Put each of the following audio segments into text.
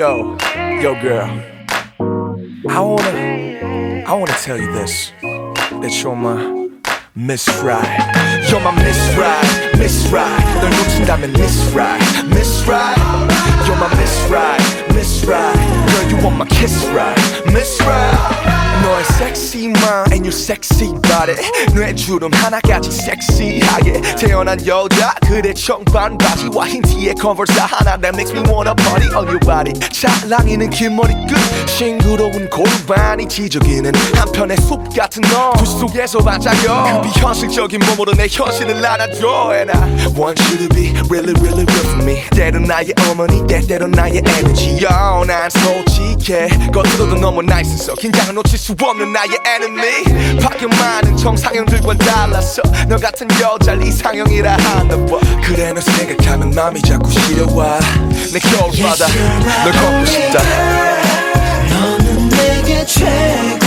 Yo, yo, girl. I wanna, I wanna tell you this. That you're my Miss Right. You're my Miss Right, Miss Right. 널 놓친다면 Miss Right, Miss Right. You're my Miss Right, Miss Right. Girl, you want my kiss right, Miss Right. 너의 sexy mind and your Sexy body. 뇌주름 하나까지 섹시하게 태어난 여자. 그대 청반 바지와 흰 티에 컨버스 하나 that makes me wanna party on your body. 찰랑이는 긴 머리끝 싱그러운 골반이 지저귀는 한편의 숲 같은 너그 속에서 반짝여. 그 비현실적인 몸으로 내 현실을 안아줘. And I want you to be really really real for me. 때론 나의 어머니 때때로 나의 에너지. Yo 난 솔직해. 겉으로도 너무 나이스서 긴장을 놓칠 수 없는 나의 enemy 밖에 많은 정상형들과 달라서 너 같은 여자를 이상형이라 하나 봐. 그래 너 생각하면 맘이 자꾸 시려와. 내 겨울바다 널 걷고 싶다. 너는 내게 최고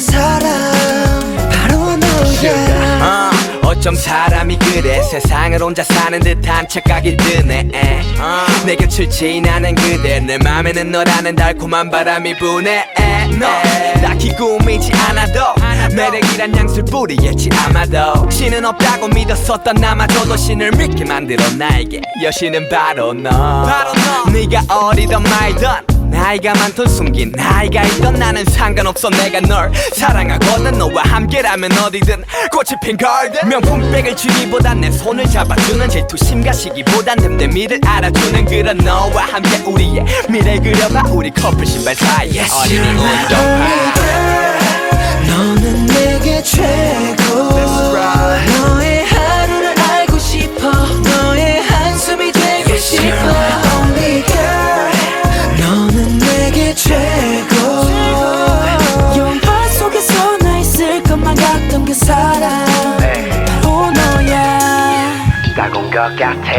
사람? 바로 너야. 어, 어쩜 사람이 그래? 세상을 혼자 사는 듯한 착각이 드네. 에. 어, 내 곁을 지나는 그대. 내 맘에는 너라는 달콤한 바람이 부네. 에. 너. 딱히 꾸미지 않아도 매력이란 양술 뿌리겠지 아마도 신은 없다고 믿었었던 나마저도 신을 믿게 만들어 나에게. 여신은 바로 너. 네가 어리던 말던 나이가 많던 숨긴 나이가 있던 나는 상관없어 내가 널 사랑하거든 너와 함께라면 어디든 꽃이 핀 garden 명품백을 주기보단 내 손을 잡아주는 질투심과 시기보단 댐댐이를 알아주는 그런 너와 함께 우리의 미래 그려봐 우리 커플 신발 사이에 어린이 운동화. 너는 내게 최고 따가운 것 같아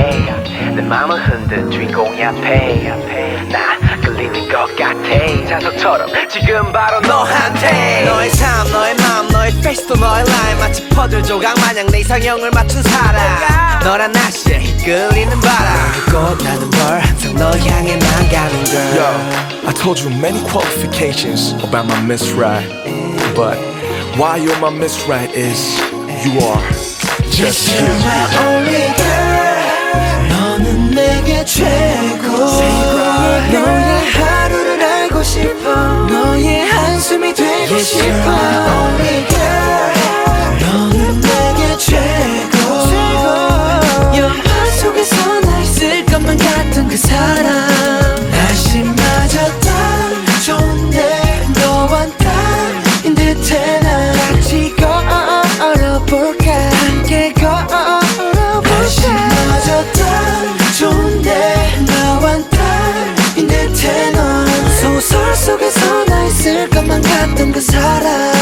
내 맘을 흔든 주인공이 앞에 나 끌리는 것 같아 자석처럼 지금 바로 너한테 너의 삶 너의 마음 너의 페이스도 너의 라인 마치 퍼즐 조각 마냥 내 이상형을 맞춘 사람 너란 날씨에 이끌리는 바람 꽃나는 걸 항상 너 향해만 가는 girl Yo, I told you many qualifications about my Miss Right, but why you're my Miss Right is you are just You're you. my only 것만 같던 그 사람